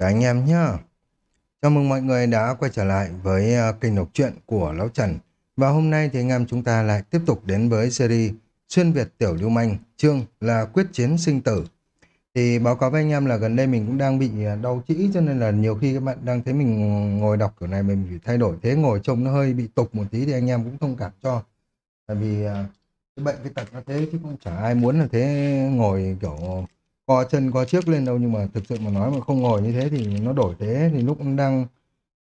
các anh em nhá. Chào mừng mọi người đã quay trở lại với ờ, kênh đọc truyện của Lão Trần. Và hôm nay thì anh em chúng ta lại tiếp tục đến với series Xuyên Việt Tiểu Lưu Manh, chương là Quyết Chiến Sinh Tử. Thì báo cáo với anh em là gần đây mình cũng đang bị ờ, đau trĩ cho nên là nhiều khi các bạn đang thấy mình ngồi đọc kiểu này mình phải thay đổi thế ngồi trông nó hơi bị tục một tí thì anh em cũng thông cảm cho. Tại vì ờ, cái bệnh cái tật nó thế chứ cũng chả ai muốn là thế ngồi kiểu co chân, co trước lên đâu, nhưng mà thực sự mà nói mà không ngồi như thế thì nó đổi thế. Thì lúc nó đang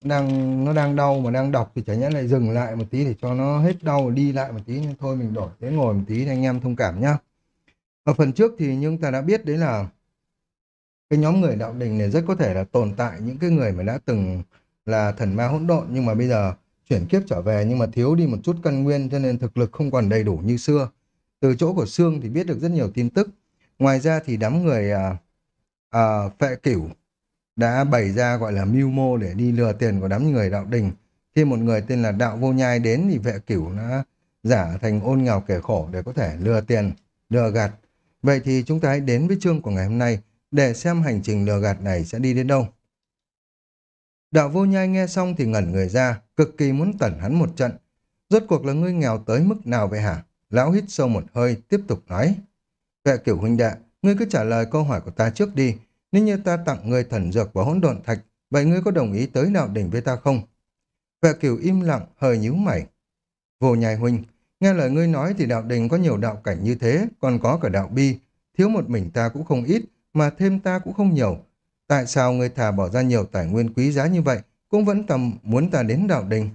đang, nó đang đau mà đang đọc thì chả nhẽ lại dừng lại một tí để cho nó hết đau, đi lại một tí. Nhưng thôi, mình đổi thế, ngồi một tí thì anh em thông cảm nhá. Ở phần trước thì nhưng ta đã biết đấy là cái nhóm người đạo đình này rất có thể là tồn tại những cái người mà đã từng là thần ma hỗn độn, nhưng mà bây giờ chuyển kiếp trở về nhưng mà thiếu đi một chút căn nguyên, cho nên thực lực không còn đầy đủ như xưa. Từ chỗ của xương thì biết được rất nhiều tin tức. Ngoài ra thì đám người à, à, phệ cửu đã bày ra gọi là mưu mô để đi lừa tiền của đám người đạo đình. Khi một người tên là Đạo Vô Nhai đến thì vệ cửu đã giả thành ôn nghèo kẻ khổ để có thể lừa tiền, lừa gạt. Vậy thì chúng ta hãy đến với chương của ngày hôm nay để xem hành trình lừa gạt này sẽ đi đến đâu. Đạo Vô Nhai nghe xong thì ngẩn người ra, cực kỳ muốn tẩn hắn một trận. Rốt cuộc là ngươi nghèo tới mức nào vậy hả? Lão hít sâu một hơi, tiếp tục nói. Vệ cửu huynh đệ, ngươi cứ trả lời câu hỏi của ta trước đi. Nếu như ta tặng ngươi thần dược và hỗn độn thạch, vậy ngươi có đồng ý tới đạo đỉnh với ta không? Vệ cửu im lặng, hơi nhíu mày. Vô nhai huynh, nghe lời ngươi nói thì đạo đình có nhiều đạo cảnh như thế, còn có cả đạo bi. Thiếu một mình ta cũng không ít, mà thêm ta cũng không nhiều. Tại sao ngươi thà bỏ ra nhiều tài nguyên quý giá như vậy, cũng vẫn tầm muốn ta đến đạo đình?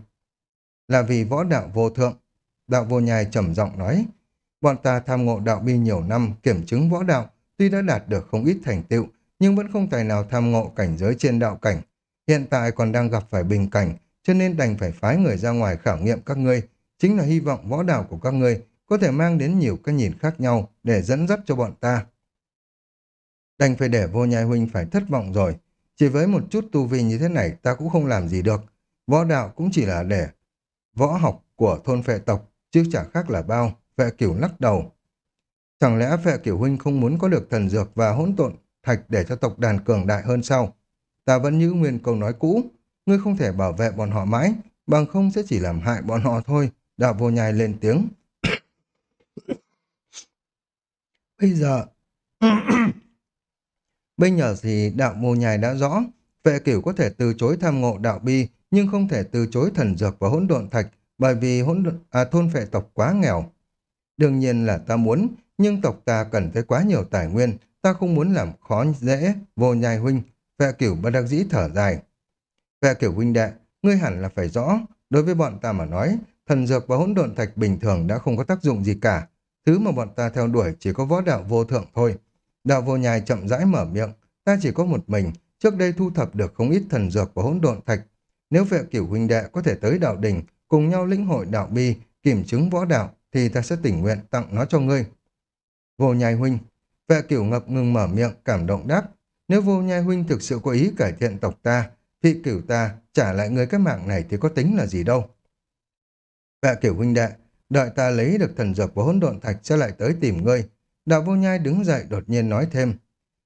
Là vì võ đạo vô thượng. Đạo vô nhai trầm giọng nói, Bọn ta tham ngộ đạo bi nhiều năm, kiểm chứng võ đạo, tuy đã đạt được không ít thành tựu, nhưng vẫn không tài nào tham ngộ cảnh giới trên đạo cảnh. Hiện tại còn đang gặp phải bình cảnh, cho nên đành phải phái người ra ngoài khảo nghiệm các ngươi, chính là hy vọng võ đạo của các ngươi có thể mang đến nhiều cái nhìn khác nhau để dẫn dắt cho bọn ta. Đành phải để vô nhai huynh phải thất vọng rồi. Chỉ với một chút tu vi như thế này ta cũng không làm gì được. Võ đạo cũng chỉ là để võ học của thôn phệ tộc, chứ chả khác là bao. Vệ cửu lắc đầu. Chẳng lẽ vệ cửu huynh không muốn có được thần dược và hỗn tộn thạch để cho tộc đàn cường đại hơn sao? Ta vẫn như nguyên câu nói cũ. Ngươi không thể bảo vệ bọn họ mãi, bằng không sẽ chỉ làm hại bọn họ thôi. Đạo vô nhai lên tiếng. Bây giờ... Bây giờ thì đạo vô nhai đã rõ. Vệ cửu có thể từ chối tham ngộ đạo bi, nhưng không thể từ chối thần dược và hỗn độn thạch, bởi vì hỗn độn, à, thôn vệ tộc quá nghèo. Đương nhiên là ta muốn, nhưng tộc ta cần tới quá nhiều tài nguyên, ta không muốn làm khó dễ, vô nhai huynh, vệ cửu bất đắc dĩ thở dài. Vệ cửu huynh đệ, ngươi hẳn là phải rõ, đối với bọn ta mà nói, thần dược và hỗn độn thạch bình thường đã không có tác dụng gì cả. Thứ mà bọn ta theo đuổi chỉ có võ đạo vô thượng thôi. Đạo vô nhai chậm rãi mở miệng, ta chỉ có một mình, trước đây thu thập được không ít thần dược và hỗn độn thạch. Nếu vệ cửu huynh đệ có thể tới đạo đình, cùng nhau lĩnh hội đạo bi, kiểm chứng võ đạo, thì ta sẽ tình nguyện tặng nó cho ngươi. Vô nhai huynh, vệ cửu ngập ngừng mở miệng, cảm động đáp. Nếu vô nhai huynh thực sự có ý cải thiện tộc ta, thị cửu ta trả lại người cái mạng này thì có tính là gì đâu. Vệ cửu huynh đệ, đợi ta lấy được thần dược và hỗn độn thạch sẽ lại tới tìm ngươi. Đạo vô nhai đứng dậy đột nhiên nói thêm.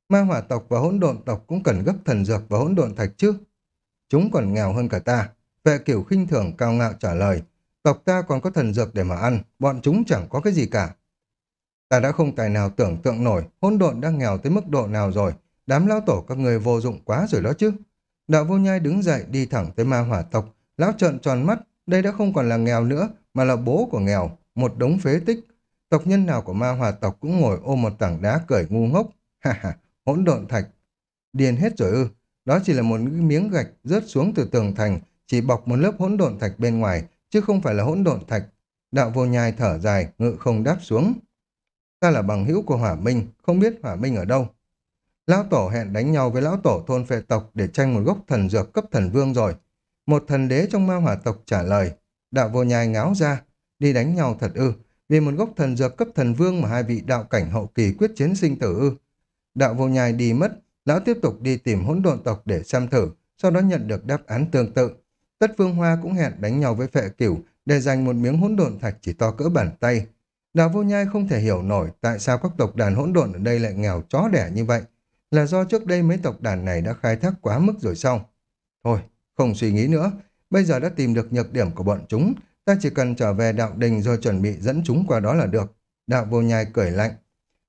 Ma hỏa tộc và hỗn độn tộc cũng cần gấp thần dược và hỗn độn thạch chứ. Chúng còn nghèo hơn cả ta. Vệ cửu khinh thường cao ngạo trả lời. Tộc ta còn có thần dược để mà ăn, bọn chúng chẳng có cái gì cả. Ta đã không tài nào tưởng tượng nổi, hỗn độn đang nghèo tới mức độ nào rồi, đám lão tổ các người vô dụng quá rồi đó chứ. Đạo vô nhai đứng dậy đi thẳng tới ma hỏa tộc, lão trợn tròn mắt, đây đã không còn là nghèo nữa, mà là bố của nghèo, một đống phế tích. Tộc nhân nào của ma hỏa tộc cũng ngồi ôm một tảng đá cười ngu ngốc, ha ha, hỗn độn thạch. điền hết rồi ư, đó chỉ là một miếng gạch rớt xuống từ tường thành, chỉ bọc một lớp hỗn độn thạch bên ngoài, chứ không phải là hỗn độn thạch. Đạo vô nhai thở dài, ngự không đáp xuống. Ta là bằng hữu của Hỏa Minh, không biết Hỏa Minh ở đâu. Lão Tổ hẹn đánh nhau với Lão Tổ thôn phệ tộc để tranh một gốc thần dược cấp thần vương rồi. Một thần đế trong ma hỏa tộc trả lời. Đạo vô nhai ngáo ra, đi đánh nhau thật ư, vì một gốc thần dược cấp thần vương mà hai vị đạo cảnh hậu kỳ quyết chiến sinh tử ư. Đạo vô nhai đi mất, lão tiếp tục đi tìm hỗn độn tộc để xem thử, sau đó nhận được đáp án tương tự. Tất Phương Hoa cũng hẹn đánh nhau với phệ cửu để giành một miếng hỗn độn thạch chỉ to cỡ bàn tay. Đào vô nhai không thể hiểu nổi tại sao các tộc đàn hỗn độn ở đây lại nghèo chó đẻ như vậy. Là do trước đây mấy tộc đàn này đã khai thác quá mức rồi sao? Thôi, không suy nghĩ nữa. Bây giờ đã tìm được nhược điểm của bọn chúng. Ta chỉ cần trở về đạo đình rồi chuẩn bị dẫn chúng qua đó là được. Đạo vô nhai cười lạnh.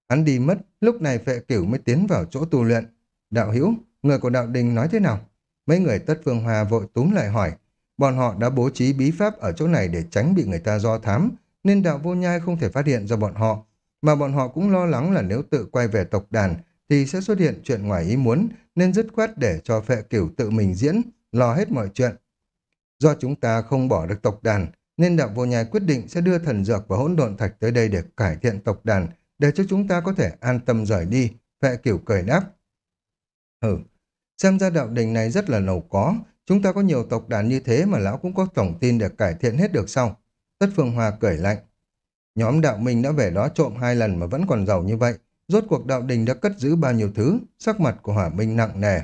Hắn đi mất, lúc này phệ cửu mới tiến vào chỗ tu luyện. Đạo hữu, người của đạo đình nói thế nào? Mấy người tất phương hòa vội túm lại hỏi. Bọn họ đã bố trí bí pháp ở chỗ này để tránh bị người ta do thám, nên đạo vô nhai không thể phát hiện ra bọn họ. Mà bọn họ cũng lo lắng là nếu tự quay về tộc đàn thì sẽ xuất hiện chuyện ngoài ý muốn, nên dứt khoát để cho phệ cửu tự mình diễn, lo hết mọi chuyện. Do chúng ta không bỏ được tộc đàn, nên đạo vô nhai quyết định sẽ đưa thần dược và hỗn độn thạch tới đây để cải thiện tộc đàn, để cho chúng ta có thể an tâm rời đi, phệ cửu cười đáp. Ừ, xem ra đạo đình này rất là nầu có, chúng ta có nhiều tộc đàn như thế mà lão cũng có tổng tin để cải thiện hết được sao? Tất Phương Hoa cười lạnh. Nhóm đạo minh đã về đó trộm hai lần mà vẫn còn giàu như vậy, rốt cuộc đạo đình đã cất giữ bao nhiêu thứ, sắc mặt của hỏa minh nặng nề.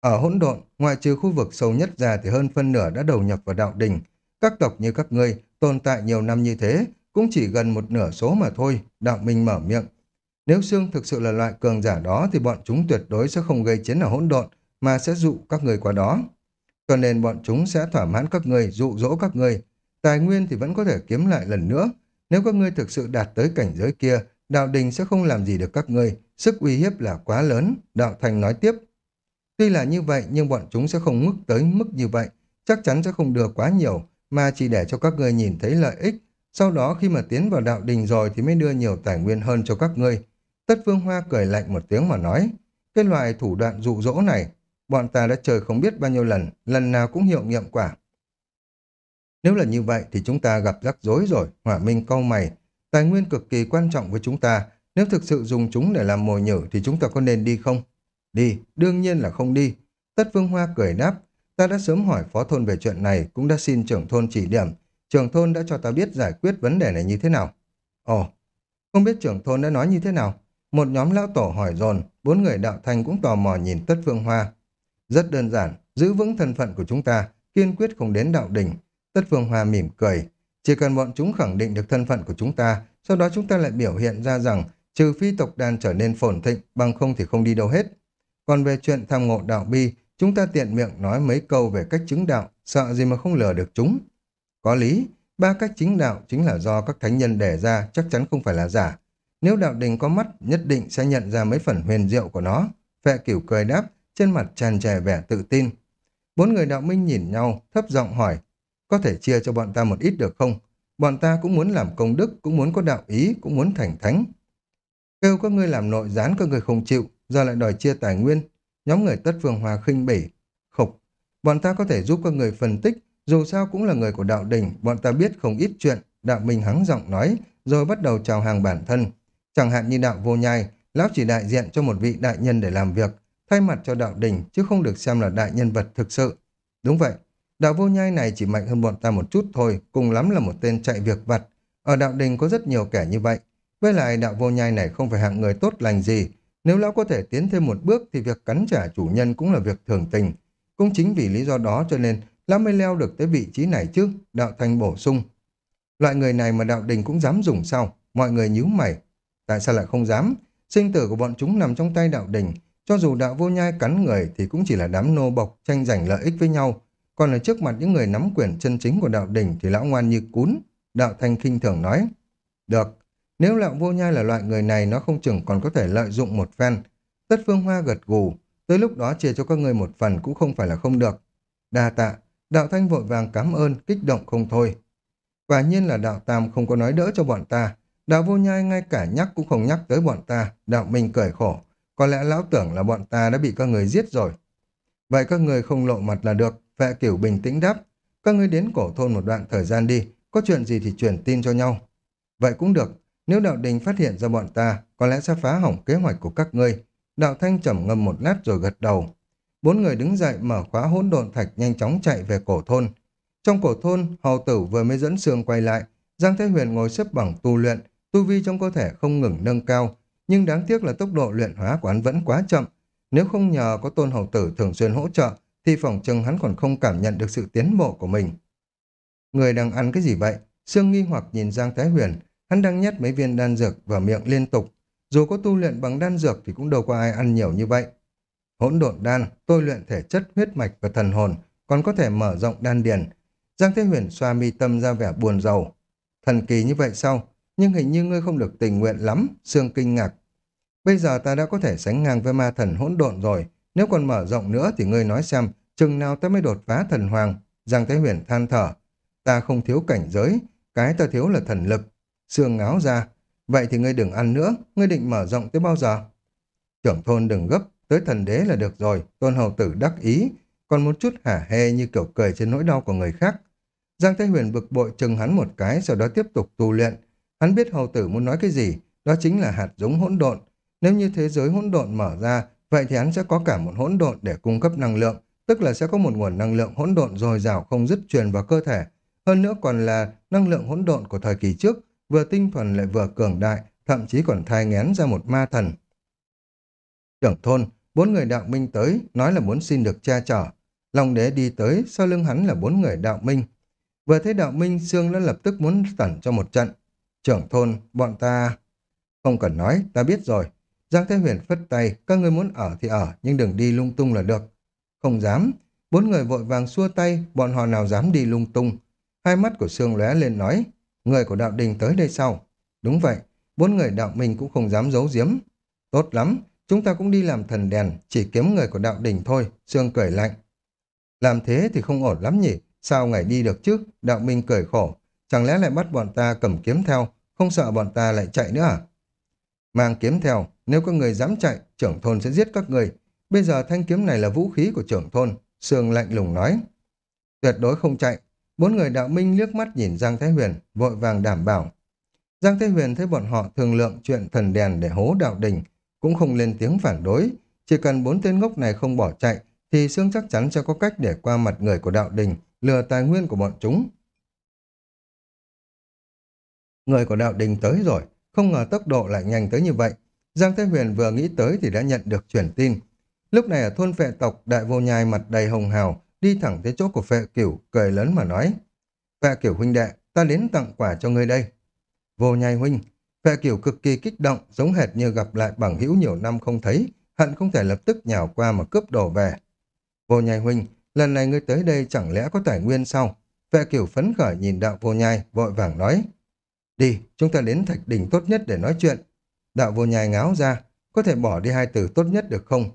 Ở hỗn độn, ngoại trừ khu vực sâu nhất ra thì hơn phân nửa đã đầu nhập vào đạo đình. Các tộc như các ngươi tồn tại nhiều năm như thế, cũng chỉ gần một nửa số mà thôi, đạo minh mở miệng. Nếu xương thực sự là loại cường giả đó thì bọn chúng tuyệt đối sẽ không gây chiến ở hỗn độn, mà sẽ dụ các người qua đó. Cho nên bọn chúng sẽ thỏa mãn các người, dụ dỗ các người. Tài nguyên thì vẫn có thể kiếm lại lần nữa. Nếu các ngươi thực sự đạt tới cảnh giới kia, đạo đình sẽ không làm gì được các ngươi. Sức uy hiếp là quá lớn, đạo thành nói tiếp. Tuy là như vậy nhưng bọn chúng sẽ không mức tới mức như vậy, chắc chắn sẽ không đưa quá nhiều, mà chỉ để cho các ngươi nhìn thấy lợi ích. Sau đó khi mà tiến vào đạo đình rồi thì mới đưa nhiều tài nguyên hơn cho các ngươi. Tất Phương Hoa cười lạnh một tiếng mà nói, cái loại thủ đoạn dụ dỗ này, bọn ta đã chơi không biết bao nhiêu lần, lần nào cũng hiệu nghiệm quả. Nếu là như vậy thì chúng ta gặp rắc rối rồi, hỏa minh câu mày. Tài nguyên cực kỳ quan trọng với chúng ta, nếu thực sự dùng chúng để làm mồi nhử thì chúng ta có nên đi không? Đi, đương nhiên là không đi. Tất Vương Hoa cười đáp, ta đã sớm hỏi phó thôn về chuyện này, cũng đã xin trưởng thôn chỉ điểm. Trưởng thôn đã cho ta biết giải quyết vấn đề này như thế nào. Ồ, không biết trưởng thôn đã nói như thế nào? Một nhóm lão tổ hỏi dồn, bốn người đạo thanh cũng tò mò nhìn Tất Phương Hoa. Rất đơn giản, giữ vững thân phận của chúng ta, kiên quyết không đến đạo đỉnh. Tất Phương Hoa mỉm cười. Chỉ cần bọn chúng khẳng định được thân phận của chúng ta, sau đó chúng ta lại biểu hiện ra rằng trừ phi tộc đàn trở nên phồn thịnh, bằng không thì không đi đâu hết. Còn về chuyện tham ngộ đạo bi, chúng ta tiện miệng nói mấy câu về cách chứng đạo, sợ gì mà không lừa được chúng. Có lý, ba cách chính đạo chính là do các thánh nhân đề ra, chắc chắn không phải là giả. Nếu đạo đình có mắt, nhất định sẽ nhận ra mấy phần huyền diệu của nó. Phệ cửu cười đáp, trên mặt tràn trề vẻ tự tin. Bốn người đạo minh nhìn nhau, thấp giọng hỏi, có thể chia cho bọn ta một ít được không? Bọn ta cũng muốn làm công đức, cũng muốn có đạo ý, cũng muốn thành thánh. Kêu các ngươi làm nội gián các người không chịu, giờ lại đòi chia tài nguyên. Nhóm người tất phương hòa khinh bỉ. Khục, bọn ta có thể giúp các người phân tích, dù sao cũng là người của đạo đình, bọn ta biết không ít chuyện. Đạo Minh hắng giọng nói, rồi bắt đầu chào hàng bản thân. Chẳng hạn như đạo vô nhai, lão chỉ đại diện cho một vị đại nhân để làm việc, thay mặt cho đạo đình, chứ không được xem là đại nhân vật thực sự. Đúng vậy, đạo vô nhai này chỉ mạnh hơn bọn ta một chút thôi, cùng lắm là một tên chạy việc vặt. Ở đạo đình có rất nhiều kẻ như vậy. Với lại đạo vô nhai này không phải hạng người tốt lành gì, nếu lão có thể tiến thêm một bước thì việc cắn trả chủ nhân cũng là việc thường tình. Cũng chính vì lý do đó cho nên lão mới leo được tới vị trí này chứ, đạo thanh bổ sung. Loại người này mà đạo đình cũng dám dùng sao? Mọi người nhíu mày. Tại sao lại không dám? Sinh tử của bọn chúng nằm trong tay đạo đình. Cho dù đạo vô nhai cắn người thì cũng chỉ là đám nô bộc tranh giành lợi ích với nhau. Còn ở trước mặt những người nắm quyền chân chính của đạo đình thì lão ngoan như cún. Đạo thanh khinh thường nói. Được, nếu lão vô nhai là loại người này nó không chừng còn có thể lợi dụng một phen. Tất phương hoa gật gù, tới lúc đó chia cho các ngươi một phần cũng không phải là không được. Đa tạ, đạo thanh vội vàng cảm ơn, kích động không thôi. Quả nhiên là đạo tam không có nói đỡ cho bọn ta. Đạo vô nhai ngay cả nhắc cũng không nhắc tới bọn ta. Đạo minh cười khổ. Có lẽ lão tưởng là bọn ta đã bị các người giết rồi. Vậy các người không lộ mặt là được. Vệ cửu bình tĩnh đáp. Các người đến cổ thôn một đoạn thời gian đi. Có chuyện gì thì truyền tin cho nhau. Vậy cũng được. Nếu đạo đình phát hiện ra bọn ta, có lẽ sẽ phá hỏng kế hoạch của các ngươi. Đạo thanh trầm ngâm một lát rồi gật đầu. Bốn người đứng dậy mở khóa hỗn độn thạch nhanh chóng chạy về cổ thôn. Trong cổ thôn, hầu tử vừa mới dẫn xương quay lại. Giang Thế Huyền ngồi xếp bằng tu luyện, tu vi trong cơ thể không ngừng nâng cao. Nhưng đáng tiếc là tốc độ luyện hóa của hắn vẫn quá chậm. Nếu không nhờ có tôn hầu tử thường xuyên hỗ trợ, thì phòng chừng hắn còn không cảm nhận được sự tiến bộ của mình. Người đang ăn cái gì vậy? Sương nghi hoặc nhìn Giang Thái Huyền, Hắn đang nhét mấy viên đan dược vào miệng liên tục. dù có tu luyện bằng đan dược thì cũng đâu có ai ăn nhiều như vậy. Hỗn độn đan, tôi luyện thể chất, huyết mạch và thần hồn, còn có thể mở rộng đan điền. Giang Thế Huyền xoa mi tâm ra vẻ buồn rầu. Thần kỳ như vậy sao? Nhưng hình như ngươi không được tình nguyện lắm, Sương kinh ngạc. Bây giờ ta đã có thể sánh ngang với ma thần hỗn độn rồi. Nếu còn mở rộng nữa thì ngươi nói xem, chừng nào ta mới đột phá thần hoàng. Giang Thái Huyền than thở. Ta không thiếu cảnh giới, cái ta thiếu là thần lực. Sương ngáo ra. Vậy thì ngươi đừng ăn nữa, ngươi định mở rộng tới bao giờ? Trưởng thôn đừng gấp, tới thần đế là được rồi, tôn hầu tử đắc ý, còn một chút hả hê như kiểu cười trên nỗi đau của người khác. Giang Thái Huyền bực bội chừng hắn một cái, sau đó tiếp tục tu luyện. Hắn biết hầu tử muốn nói cái gì, đó chính là hạt giống hỗn độn. Nếu như thế giới hỗn độn mở ra, vậy thì hắn sẽ có cả một hỗn độn để cung cấp năng lượng, tức là sẽ có một nguồn năng lượng hỗn độn dồi dào không dứt truyền vào cơ thể. Hơn nữa còn là năng lượng hỗn độn của thời kỳ trước, vừa tinh thuần lại vừa cường đại, thậm chí còn thai ngén ra một ma thần. Trưởng thôn, bốn người đạo minh tới, nói là muốn xin được che chở. Long đế đi tới, sau lưng hắn là bốn người đạo minh. Vừa thấy đạo minh, Sương đã lập tức muốn tẩn cho một trận. Trưởng thôn, bọn ta... Không cần nói, ta biết rồi. Giang Thế Huyền phất tay, các người muốn ở thì ở, nhưng đừng đi lung tung là được. Không dám. Bốn người vội vàng xua tay, bọn họ nào dám đi lung tung. Hai mắt của Sương lóe lên nói, người của đạo đình tới đây sau. Đúng vậy, bốn người đạo minh cũng không dám giấu giếm. Tốt lắm, chúng ta cũng đi làm thần đèn, chỉ kiếm người của đạo đình thôi, Sương cười lạnh. Làm thế thì không ổn lắm nhỉ, sao ngày đi được chứ, đạo minh cười khổ. Chẳng lẽ lại bắt bọn ta cầm kiếm theo, không sợ bọn ta lại chạy nữa à? Mang kiếm theo, nếu có người dám chạy, trưởng thôn sẽ giết các người. Bây giờ thanh kiếm này là vũ khí của trưởng thôn, Sương lạnh lùng nói. Tuyệt đối không chạy. Bốn người đạo minh liếc mắt nhìn Giang Thái Huyền, vội vàng đảm bảo. Giang Thái Huyền thấy bọn họ thường lượng chuyện thần đèn để hố đạo đình, cũng không lên tiếng phản đối. Chỉ cần bốn tên ngốc này không bỏ chạy, thì Sương chắc chắn sẽ có cách để qua mặt người của đạo đình, lừa tài nguyên của bọn chúng. Người của đạo đình tới rồi, không ngờ tốc độ lại nhanh tới như vậy. Giang Thế Huyền vừa nghĩ tới thì đã nhận được truyền tin. Lúc này ở thôn phệ tộc, đại vô nhai mặt đầy hồng hào, đi thẳng tới chỗ của phệ cửu, cười lớn mà nói. Phệ cửu huynh đệ, ta đến tặng quả cho ngươi đây. Vô nhai huynh, phệ cửu cực kỳ kích động, giống hệt như gặp lại bằng hữu nhiều năm không thấy, hận không thể lập tức nhào qua mà cướp đồ về. Vô nhai huynh, lần này ngươi tới đây chẳng lẽ có tài nguyên sao? Phệ cửu phấn khởi nhìn đạo vô nhai, vội vàng nói. Đi, chúng ta đến thạch đỉnh tốt nhất để nói chuyện. Đạo vô nhai ngáo ra, có thể bỏ đi hai từ tốt nhất được không?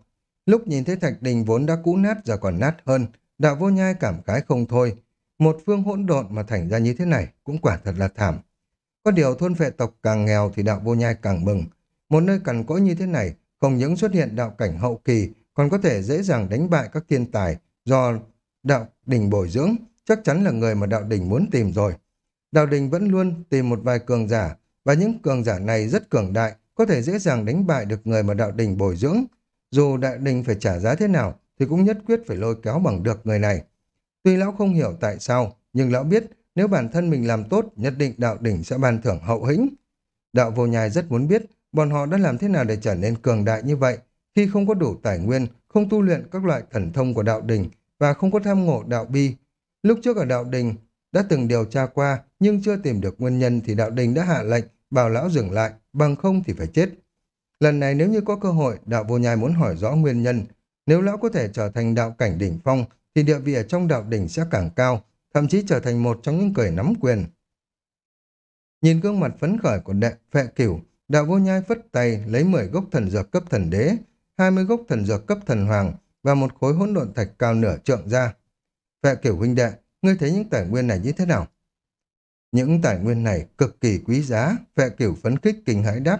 Lúc nhìn thấy thạch đình vốn đã cũ nát giờ còn nát hơn, đạo vô nhai cảm khái không thôi. Một phương hỗn độn mà thành ra như thế này cũng quả thật là thảm. Có điều thôn vệ tộc càng nghèo thì đạo vô nhai càng mừng. Một nơi cằn cỗi như thế này không những xuất hiện đạo cảnh hậu kỳ còn có thể dễ dàng đánh bại các thiên tài do đạo đỉnh bồi dưỡng chắc chắn là người mà đạo đỉnh muốn tìm rồi. Đạo đình vẫn luôn tìm một vài cường giả, và những cường giả này rất cường đại, có thể dễ dàng đánh bại được người mà đạo đình bồi dưỡng. Dù đạo đình phải trả giá thế nào, thì cũng nhất quyết phải lôi kéo bằng được người này. Tuy lão không hiểu tại sao, nhưng lão biết nếu bản thân mình làm tốt, nhất định đạo đỉnh sẽ ban thưởng hậu hĩnh. Đạo vô nhai rất muốn biết bọn họ đã làm thế nào để trở nên cường đại như vậy, khi không có đủ tài nguyên, không tu luyện các loại thần thông của đạo đình và không có tham ngộ đạo bi. Lúc trước ở đạo đình, đã từng điều tra qua nhưng chưa tìm được nguyên nhân thì đạo đình đã hạ lệnh bảo lão dừng lại, bằng không thì phải chết. Lần này nếu như có cơ hội, đạo vô nhai muốn hỏi rõ nguyên nhân. Nếu lão có thể trở thành đạo cảnh đỉnh phong, thì địa vị ở trong đạo đỉnh sẽ càng cao, thậm chí trở thành một trong những người nắm quyền. Nhìn gương mặt phấn khởi của đệ phệ cửu, đạo vô nhai phất tay lấy 10 gốc thần dược cấp thần đế, 20 gốc thần dược cấp thần hoàng và một khối hỗn độn thạch cao nửa trượng ra. Phệ cửu huynh đệ, ngươi thấy những tài nguyên này như thế nào? Những tài nguyên này cực kỳ quý giá, vệ cửu phấn khích kinh hãi đáp.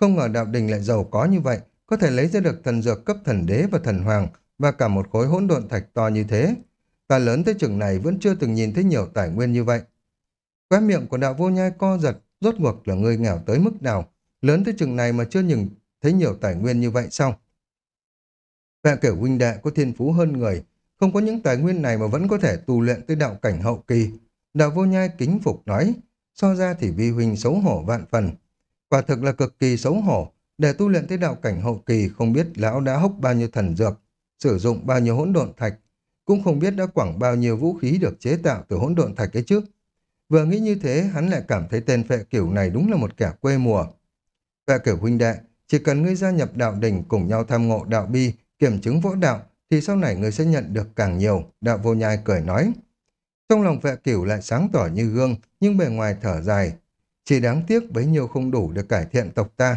Không ngờ đạo đình lại giàu có như vậy, có thể lấy ra được thần dược cấp thần đế và thần hoàng và cả một khối hỗn độn thạch to như thế. Ta lớn tới chừng này vẫn chưa từng nhìn thấy nhiều tài nguyên như vậy. Khóe miệng của đạo vô nhai co giật, rốt cuộc là người nghèo tới mức nào. Lớn tới chừng này mà chưa nhìn thấy nhiều tài nguyên như vậy sao? Vệ cửu huynh đệ có thiên phú hơn người, không có những tài nguyên này mà vẫn có thể tu luyện tới đạo cảnh hậu kỳ, Đạo vô nhai kính phục nói, so ra thì vi huynh xấu hổ vạn phần. Quả thực là cực kỳ xấu hổ, để tu luyện tới đạo cảnh hậu kỳ không biết lão đã hốc bao nhiêu thần dược, sử dụng bao nhiêu hỗn độn thạch, cũng không biết đã quẳng bao nhiêu vũ khí được chế tạo từ hỗn độn thạch ấy trước. Vừa nghĩ như thế, hắn lại cảm thấy tên phệ kiểu này đúng là một kẻ quê mùa. Phệ kiểu huynh đệ, Chỉ cần ngươi gia nhập đạo đình cùng nhau tham ngộ đạo bi, kiểm chứng võ đạo, thì sau này ngươi sẽ nhận được càng nhiều, đạo vô nhai cười nói. Trong lòng vệ cửu lại sáng tỏ như gương, nhưng bề ngoài thở dài. Chỉ đáng tiếc bấy nhiêu không đủ để cải thiện tộc ta.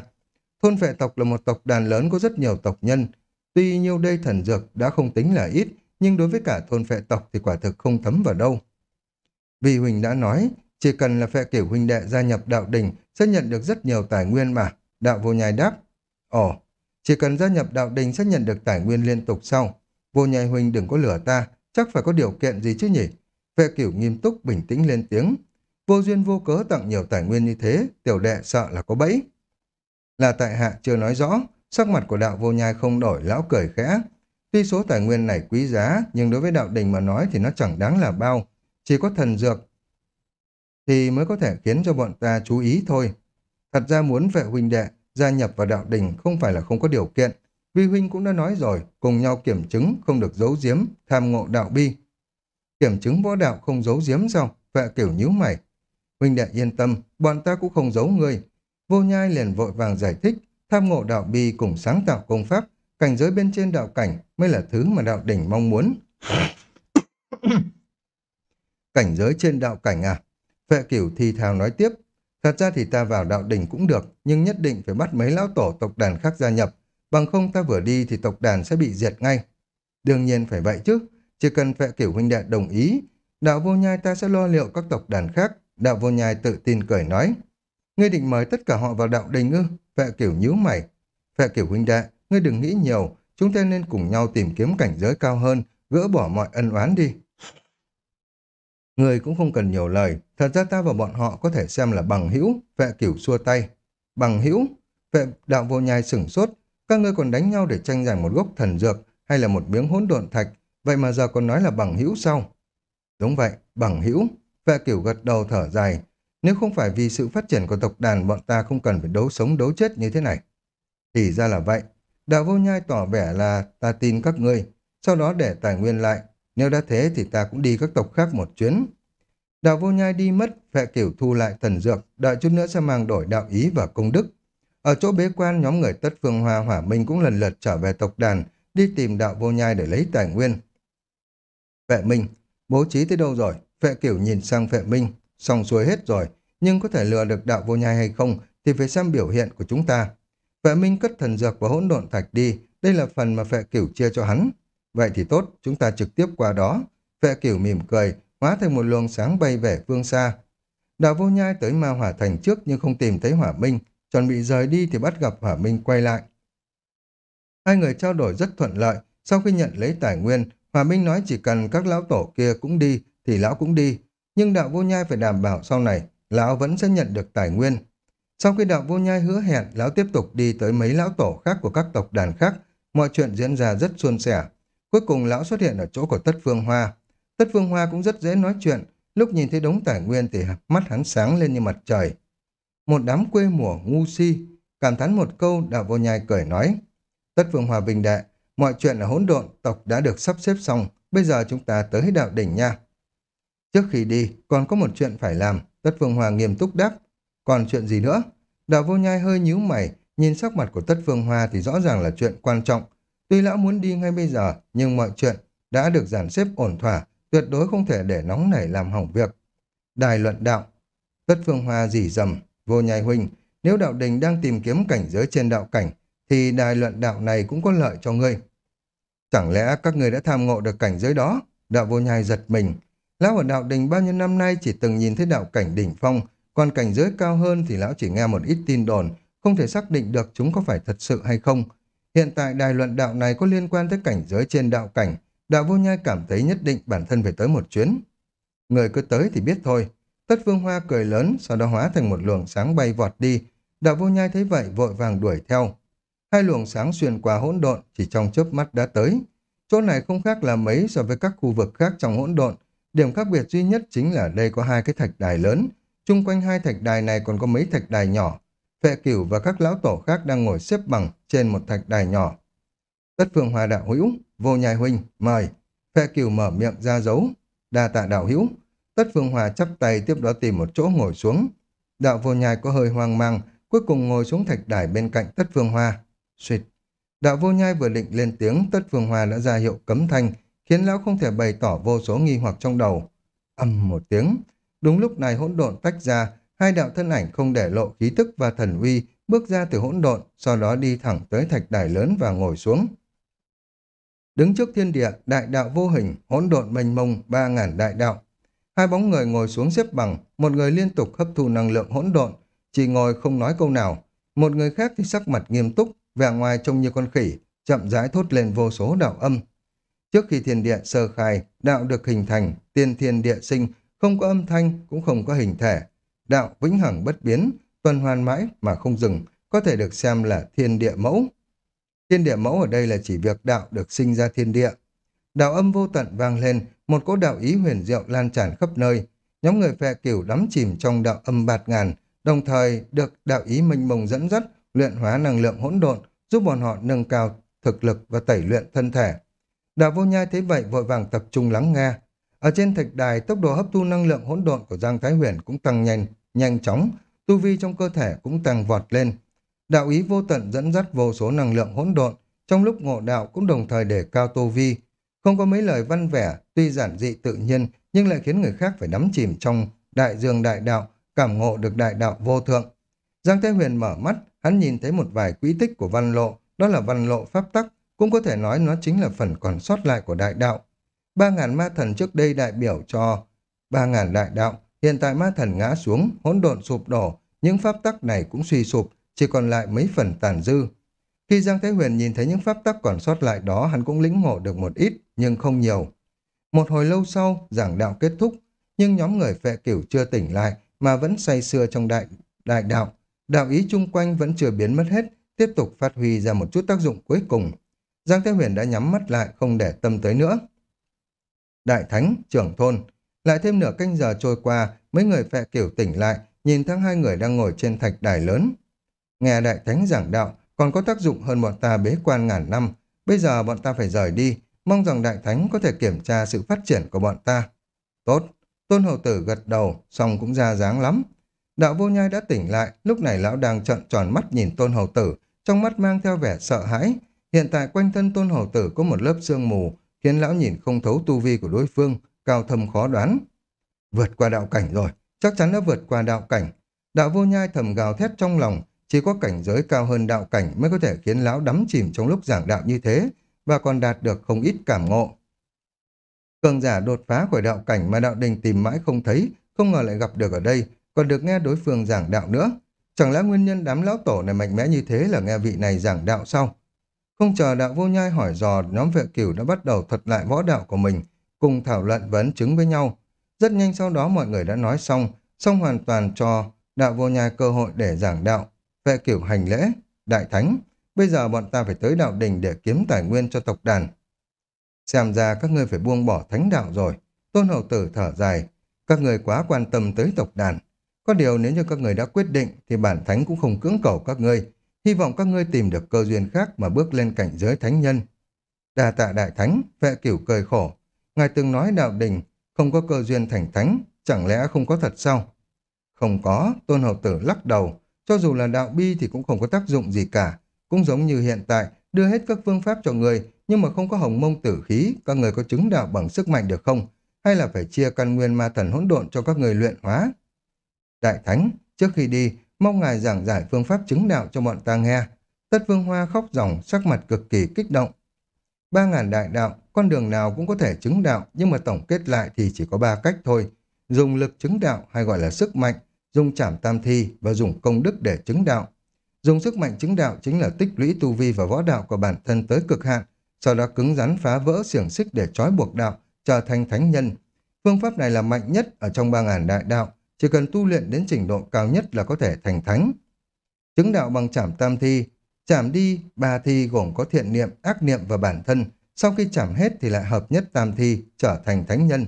Thôn vệ tộc là một tộc đàn lớn có rất nhiều tộc nhân. Tuy nhiêu đây thần dược đã không tính là ít, nhưng đối với cả thôn vệ tộc thì quả thực không thấm vào đâu. Vì Huỳnh đã nói, chỉ cần là phệ kiểu huynh đệ gia nhập đạo đình sẽ nhận được rất nhiều tài nguyên mà. Đạo vô nhai đáp. Ồ, chỉ cần gia nhập đạo đình sẽ nhận được tài nguyên liên tục sau. Vô nhai huynh đừng có lừa ta, chắc phải có điều kiện gì chứ nhỉ? Vệ cửu nghiêm túc bình tĩnh lên tiếng. Vô duyên vô cớ tặng nhiều tài nguyên như thế, tiểu đệ sợ là có bẫy. Là tại hạ chưa nói rõ, sắc mặt của đạo vô nhai không đổi, lão cười khẽ. Tuy số tài nguyên này quý giá, nhưng đối với đạo đình mà nói thì nó chẳng đáng là bao. Chỉ có thần dược thì mới có thể khiến cho bọn ta chú ý thôi. Thật ra muốn vệ huynh đệ gia nhập vào đạo đình không phải là không có điều kiện. Vi huynh cũng đã nói rồi, cùng nhau kiểm chứng, không được giấu giếm, tham ngộ đạo bi. Kiểm chứng võ đạo không giấu giếm sao? Vệ kiểu nhíu mày. Huynh đệ yên tâm, bọn ta cũng không giấu người. Vô nhai liền vội vàng giải thích, tham ngộ đạo bi cùng sáng tạo công pháp, cảnh giới bên trên đạo cảnh mới là thứ mà đạo đỉnh mong muốn. cảnh giới trên đạo cảnh à? Vệ cửu thi thào nói tiếp, thật ra thì ta vào đạo đỉnh cũng được, nhưng nhất định phải bắt mấy lão tổ tộc đàn khác gia nhập, bằng không ta vừa đi thì tộc đàn sẽ bị diệt ngay. Đương nhiên phải vậy chứ, chỉ cần vệ kiểu huynh đệ đồng ý, đạo vô nhai ta sẽ lo liệu các tộc đàn khác, đạo vô nhai tự tin cười nói. Ngươi định mời tất cả họ vào đạo đình ư? Vệ kiểu nhíu mày. Vệ kiểu huynh đệ, ngươi đừng nghĩ nhiều, chúng ta nên cùng nhau tìm kiếm cảnh giới cao hơn, gỡ bỏ mọi ân oán đi. Người cũng không cần nhiều lời, thật ra ta và bọn họ có thể xem là bằng hữu, vệ cửu xua tay. Bằng hữu? Vệ đạo vô nhai sửng sốt, các ngươi còn đánh nhau để tranh giành một gốc thần dược hay là một miếng hỗn độn thạch, vậy mà giờ còn nói là bằng hữu sao? Đúng vậy, bằng hữu. Vệ kiểu gật đầu thở dài. Nếu không phải vì sự phát triển của tộc đàn bọn ta không cần phải đấu sống đấu chết như thế này. Thì ra là vậy. Đạo vô nhai tỏ vẻ là ta tin các ngươi, sau đó để tài nguyên lại, nếu đã thế thì ta cũng đi các tộc khác một chuyến. Đạo vô nhai đi mất, vệ kiểu thu lại thần dược, đợi chút nữa sẽ mang đổi đạo ý và công đức. Ở chỗ bế quan, nhóm người tất phương hoa hỏa minh cũng lần lượt trở về tộc đàn, đi tìm đạo vô nhai để lấy tài nguyên. Phệ minh, bố trí tới đâu rồi? Phệ kiểu nhìn sang phệ minh, xong xuôi hết rồi, nhưng có thể lừa được đạo vô nhai hay không thì phải xem biểu hiện của chúng ta. Phệ minh cất thần dược và hỗn độn thạch đi, đây là phần mà phệ kiểu chia cho hắn. Vậy thì tốt, chúng ta trực tiếp qua đó. Vệ Kiểu mỉm cười, hóa thành một luồng sáng bay về phương xa. Đạo vô nhai tới ma hỏa thành trước nhưng không tìm thấy hỏa minh, chuẩn bị rời đi thì bắt gặp hỏa minh quay lại. Hai người trao đổi rất thuận lợi, sau khi nhận lấy tài nguyên, Hòa minh nói chỉ cần các lão tổ kia cũng đi thì lão cũng đi, nhưng đạo vô nhai phải đảm bảo sau này lão vẫn sẽ nhận được tài nguyên. Sau khi đạo vô nhai hứa hẹn, lão tiếp tục đi tới mấy lão tổ khác của các tộc đàn khác, mọi chuyện diễn ra rất suôn sẻ. Cuối cùng lão xuất hiện ở chỗ của Tất Phương Hoa. Tất Phương Hoa cũng rất dễ nói chuyện, lúc nhìn thấy đống tài nguyên thì mắt hắn sáng lên như mặt trời. Một đám quê mùa ngu si, cảm thán một câu đạo vô nhai cười nói. Tất Phương Hoa bình đệ, mọi chuyện là hỗn độn, tộc đã được sắp xếp xong, bây giờ chúng ta tới đạo đỉnh nha. Trước khi đi, còn có một chuyện phải làm, Tất Phương Hoa nghiêm túc đáp. Còn chuyện gì nữa? Đạo vô nhai hơi nhíu mày, nhìn sắc mặt của Tất Phương Hoa thì rõ ràng là chuyện quan trọng, Tuy lão muốn đi ngay bây giờ, nhưng mọi chuyện đã được dàn xếp ổn thỏa, tuyệt đối không thể để nóng nảy làm hỏng việc. Đài luận đạo Tất phương hoa dì dầm, vô nhai huynh, nếu đạo đình đang tìm kiếm cảnh giới trên đạo cảnh, thì đài luận đạo này cũng có lợi cho ngươi. Chẳng lẽ các ngươi đã tham ngộ được cảnh giới đó? Đạo vô nhai giật mình. Lão ở đạo đình bao nhiêu năm nay chỉ từng nhìn thấy đạo cảnh đỉnh phong, còn cảnh giới cao hơn thì lão chỉ nghe một ít tin đồn, không thể xác định được chúng có phải thật sự hay không, Hiện tại đài luận đạo này có liên quan tới cảnh giới trên đạo cảnh, đạo vô nhai cảm thấy nhất định bản thân phải tới một chuyến. Người cứ tới thì biết thôi. Tất vương hoa cười lớn, sau đó hóa thành một luồng sáng bay vọt đi. Đạo vô nhai thấy vậy vội vàng đuổi theo. Hai luồng sáng xuyên qua hỗn độn chỉ trong chớp mắt đã tới. Chỗ này không khác là mấy so với các khu vực khác trong hỗn độn. Điểm khác biệt duy nhất chính là đây có hai cái thạch đài lớn. Trung quanh hai thạch đài này còn có mấy thạch đài nhỏ. Phệ cửu và các lão tổ khác đang ngồi xếp bằng trên một thạch đài nhỏ. Tất phương hòa đạo hữu, vô nhai huynh, mời. Phệ cửu mở miệng ra dấu. Đa tạ đạo hữu. Tất phương hòa chắp tay tiếp đó tìm một chỗ ngồi xuống. Đạo vô nhai có hơi hoang mang, cuối cùng ngồi xuống thạch đài bên cạnh Tất Phương Hoa. Xuyệt. Đạo vô nhai vừa định lên tiếng, Tất Phương Hoa đã ra hiệu cấm thanh, khiến lão không thể bày tỏ vô số nghi hoặc trong đầu. Âm một tiếng. Đúng lúc này hỗn độn tách ra, hai đạo thân ảnh không để lộ khí tức và thần uy, bước ra từ hỗn độn, sau đó đi thẳng tới thạch đài lớn và ngồi xuống. Đứng trước thiên địa, đại đạo vô hình, hỗn độn mênh mông, ba ngàn đại đạo. Hai bóng người ngồi xuống xếp bằng, một người liên tục hấp thu năng lượng hỗn độn, chỉ ngồi không nói câu nào. Một người khác thì sắc mặt nghiêm túc, vẻ ngoài trông như con khỉ, chậm rãi thốt lên vô số đạo âm. Trước khi thiên địa sơ khai, đạo được hình thành, tiên thiên địa sinh, không có âm thanh, cũng không có hình thể. Đạo vĩnh hằng bất biến, tuần hoàn mãi mà không dừng, có thể được xem là thiên địa mẫu. Thiên địa mẫu ở đây là chỉ việc đạo được sinh ra thiên địa. Đạo âm vô tận vang lên, một cỗ đạo ý huyền diệu lan tràn khắp nơi. Nhóm người phe cửu đắm chìm trong đạo âm bạt ngàn, đồng thời được đạo ý mênh mông dẫn dắt, luyện hóa năng lượng hỗn độn, giúp bọn họ nâng cao thực lực và tẩy luyện thân thể. Đạo vô nhai thấy vậy vội vàng tập trung lắng nghe. Ở trên thạch đài, tốc độ hấp thu năng lượng hỗn độn của Giang Thái Huyền cũng tăng nhanh, nhanh chóng, tu vi trong cơ thể cũng tăng vọt lên. Đạo ý vô tận dẫn dắt vô số năng lượng hỗn độn, trong lúc ngộ đạo cũng đồng thời để cao tu vi. Không có mấy lời văn vẻ, tuy giản dị tự nhiên, nhưng lại khiến người khác phải đắm chìm trong đại dương đại đạo, cảm ngộ được đại đạo vô thượng. Giang Thái Huyền mở mắt, hắn nhìn thấy một vài quỹ tích của văn lộ, đó là văn lộ pháp tắc, cũng có thể nói nó chính là phần còn sót lại của đại đạo. Ba ngàn ma thần trước đây đại biểu cho ba ngàn đại đạo, hiện tại ma thần ngã xuống, hỗn độn sụp đổ, những pháp tắc này cũng suy sụp, chỉ còn lại mấy phần tàn dư. Khi Giang Thái Huyền nhìn thấy những pháp tắc còn sót lại đó, hắn cũng lĩnh ngộ được một ít, nhưng không nhiều. Một hồi lâu sau, giảng đạo kết thúc, nhưng nhóm người phệ cửu chưa tỉnh lại, mà vẫn say sưa trong đại, đại đạo. Đạo ý chung quanh vẫn chưa biến mất hết, tiếp tục phát huy ra một chút tác dụng cuối cùng. Giang Thế Huyền đã nhắm mắt lại, không để tâm tới nữa. Đại Thánh, trưởng thôn, lại thêm nửa canh giờ trôi qua, mấy người phệ kiểu tỉnh lại, nhìn ทั้ ng hai người đang ngồi trên thạch đài lớn. Nghe Đại Thánh giảng đạo, còn có tác dụng hơn bọn ta bế quan ngàn năm. Bây giờ bọn ta phải rời đi, mong rằng Đại Thánh có thể kiểm tra sự phát triển của bọn ta. Tốt, Tôn hậu Tử gật đầu, xong cũng ra dáng lắm. Đạo vô nhai đã tỉnh lại, lúc này lão đang trợn tròn mắt nhìn Tôn Hầu Tử, trong mắt mang theo vẻ sợ hãi. Hiện tại quanh thân Tôn Hầu Tử có một lớp sương mù, khiến lão nhìn không thấu tu vi của đối phương, cao thâm khó đoán. Vượt qua đạo cảnh rồi, chắc chắn đã vượt qua đạo cảnh. Đạo vô nhai thầm gào thét trong lòng, chỉ có cảnh giới cao hơn đạo cảnh mới có thể khiến lão đắm chìm trong lúc giảng đạo như thế, và còn đạt được không ít cảm ngộ. Cường giả đột phá khỏi đạo cảnh mà đạo đình tìm mãi không thấy, không ngờ lại gặp được ở đây, còn được nghe đối phương giảng đạo nữa. Chẳng lẽ nguyên nhân đám lão tổ này mạnh mẽ như thế là nghe vị này giảng đạo sau? Không chờ đạo vô nhai hỏi dò, nhóm vệ cửu đã bắt đầu thuật lại võ đạo của mình, cùng thảo luận vấn chứng với nhau. Rất nhanh sau đó mọi người đã nói xong, xong hoàn toàn cho đạo vô nhai cơ hội để giảng đạo. Vệ cửu hành lễ, đại thánh, bây giờ bọn ta phải tới đạo đình để kiếm tài nguyên cho tộc đàn. Xem ra các ngươi phải buông bỏ thánh đạo rồi. Tôn hậu tử thở dài, các người quá quan tâm tới tộc đàn. Có điều nếu như các người đã quyết định thì bản thánh cũng không cưỡng cầu các ngươi. Hy vọng các ngươi tìm được cơ duyên khác mà bước lên cảnh giới thánh nhân. Đà tạ đại thánh, vệ cửu cười khổ. Ngài từng nói đạo đình không có cơ duyên thành thánh, chẳng lẽ không có thật sao? Không có, tôn hậu tử lắc đầu. Cho dù là đạo bi thì cũng không có tác dụng gì cả. Cũng giống như hiện tại, đưa hết các phương pháp cho người, nhưng mà không có hồng mông tử khí, các người có chứng đạo bằng sức mạnh được không? Hay là phải chia căn nguyên ma thần hỗn độn cho các người luyện hóa? Đại Thánh, trước khi đi, mong ngài giảng giải phương pháp chứng đạo cho bọn ta nghe. Tất Vương Hoa khóc ròng, sắc mặt cực kỳ kích động. Ba ngàn đại đạo, con đường nào cũng có thể chứng đạo, nhưng mà tổng kết lại thì chỉ có ba cách thôi. Dùng lực chứng đạo hay gọi là sức mạnh, dùng chảm tam thi và dùng công đức để chứng đạo. Dùng sức mạnh chứng đạo chính là tích lũy tu vi và võ đạo của bản thân tới cực hạn, sau đó cứng rắn phá vỡ xiềng xích để trói buộc đạo, trở thành thánh nhân. Phương pháp này là mạnh nhất ở trong ba ngàn đại đạo, chỉ cần tu luyện đến trình độ cao nhất là có thể thành thánh. Chứng đạo bằng chảm tam thi, chảm đi ba thi gồm có thiện niệm, ác niệm và bản thân, sau khi chảm hết thì lại hợp nhất tam thi, trở thành thánh nhân.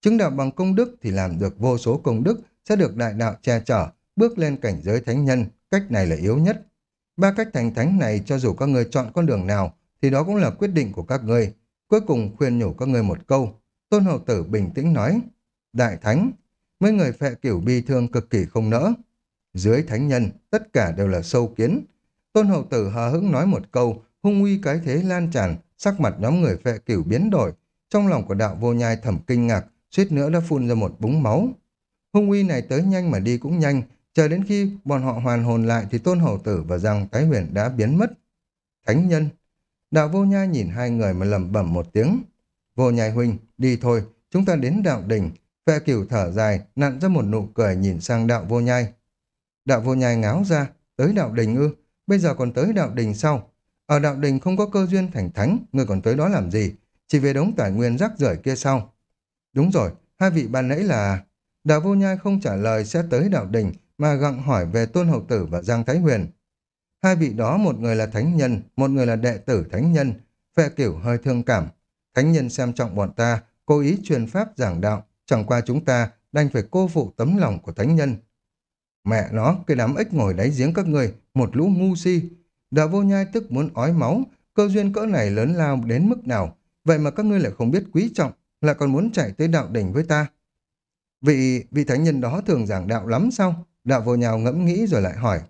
Chứng đạo bằng công đức thì làm được vô số công đức, sẽ được đại đạo che chở, bước lên cảnh giới thánh nhân, cách này là yếu nhất. Ba cách thành thánh này cho dù các người chọn con đường nào, thì đó cũng là quyết định của các ngươi. Cuối cùng khuyên nhủ các ngươi một câu. Tôn hậu tử bình tĩnh nói, Đại Thánh, mấy người phệ kiểu bi thương cực kỳ không nỡ. dưới thánh nhân, tất cả đều là sâu kiến. Tôn hậu tử hờ hững nói một câu, hung uy cái thế lan tràn, sắc mặt nhóm người phệ kiểu biến đổi. Trong lòng của đạo vô nhai thầm kinh ngạc, suýt nữa đã phun ra một búng máu. Hung uy này tới nhanh mà đi cũng nhanh, chờ đến khi bọn họ hoàn hồn lại thì tôn hậu tử và rằng tái huyền đã biến mất. Thánh nhân, đạo vô nhai nhìn hai người mà lẩm bẩm một tiếng. Vô nhai huynh, đi thôi, chúng ta đến đạo đỉnh. Vệ cửu thở dài, nặn ra một nụ cười nhìn sang đạo vô nhai. Đạo vô nhai ngáo ra, tới đạo đình ư, bây giờ còn tới đạo đình sau. Ở đạo đình không có cơ duyên thành thánh, người còn tới đó làm gì? Chỉ về đống tài nguyên rác rưởi kia sau. Đúng rồi, hai vị ban nãy là... Đạo vô nhai không trả lời sẽ tới đạo đình, mà gặng hỏi về Tôn Hậu Tử và Giang Thái Huyền. Hai vị đó một người là thánh nhân, một người là đệ tử thánh nhân. Vệ kiểu hơi thương cảm. Thánh nhân xem trọng bọn ta, cố ý truyền pháp giảng đạo, chẳng qua chúng ta đành phải cô phụ tấm lòng của thánh nhân. Mẹ nó, cái đám ếch ngồi đáy giếng các ngươi, một lũ ngu si. Đạo vô nhai tức muốn ói máu, cơ duyên cỡ này lớn lao đến mức nào, vậy mà các ngươi lại không biết quý trọng, lại còn muốn chạy tới đạo đỉnh với ta. Vị, vị thánh nhân đó thường giảng đạo lắm sao? Đạo vô nhào ngẫm nghĩ rồi lại hỏi.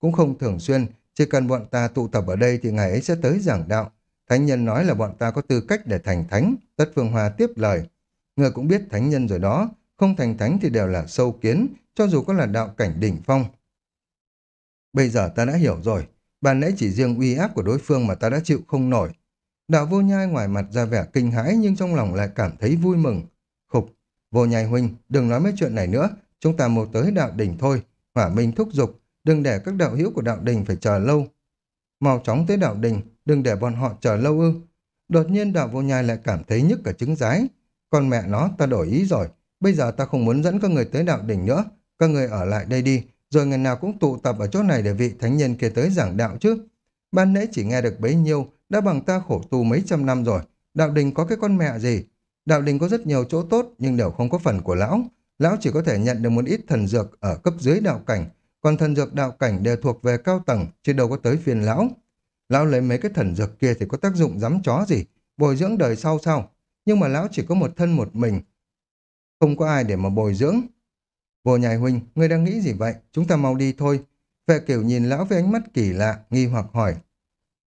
Cũng không thường xuyên, chỉ cần bọn ta tụ tập ở đây thì ngày ấy sẽ tới giảng đạo. Thánh nhân nói là bọn ta có tư cách để thành thánh. Tất Phương Hòa tiếp lời. Người cũng biết thánh nhân rồi đó, không thành thánh thì đều là sâu kiến, cho dù có là đạo cảnh đỉnh phong. Bây giờ ta đã hiểu rồi, bàn nãy chỉ riêng uy áp của đối phương mà ta đã chịu không nổi. Đạo vô nhai ngoài mặt ra vẻ kinh hãi nhưng trong lòng lại cảm thấy vui mừng. Khục, vô nhai huynh, đừng nói mấy chuyện này nữa, chúng ta một tới đạo đỉnh thôi. Hỏa minh thúc giục, đừng để các đạo hữu của đạo đình phải chờ lâu. Mau chóng tới đạo đình, đừng để bọn họ chờ lâu ư. Đột nhiên đạo vô nhai lại cảm thấy nhức cả trứng rái. Con mẹ nó, ta đổi ý rồi. Bây giờ ta không muốn dẫn các người tới đạo đỉnh nữa. Các người ở lại đây đi, rồi ngày nào cũng tụ tập ở chỗ này để vị thánh nhân kia tới giảng đạo chứ. Ban nãy chỉ nghe được bấy nhiêu, đã bằng ta khổ tu mấy trăm năm rồi. Đạo đình có cái con mẹ gì? Đạo đình có rất nhiều chỗ tốt, nhưng đều không có phần của lão. Lão chỉ có thể nhận được một ít thần dược ở cấp dưới đạo cảnh, còn thần dược đạo cảnh đều thuộc về cao tầng, chứ đâu có tới phiền lão. Lão lấy mấy cái thần dược kia thì có tác dụng dám chó gì, bồi dưỡng đời sau sao? Nhưng mà lão chỉ có một thân một mình, không có ai để mà bồi dưỡng. Vô nhai huynh, ngươi đang nghĩ gì vậy? Chúng ta mau đi thôi. Vệ kiểu nhìn lão với ánh mắt kỳ lạ, nghi hoặc hỏi.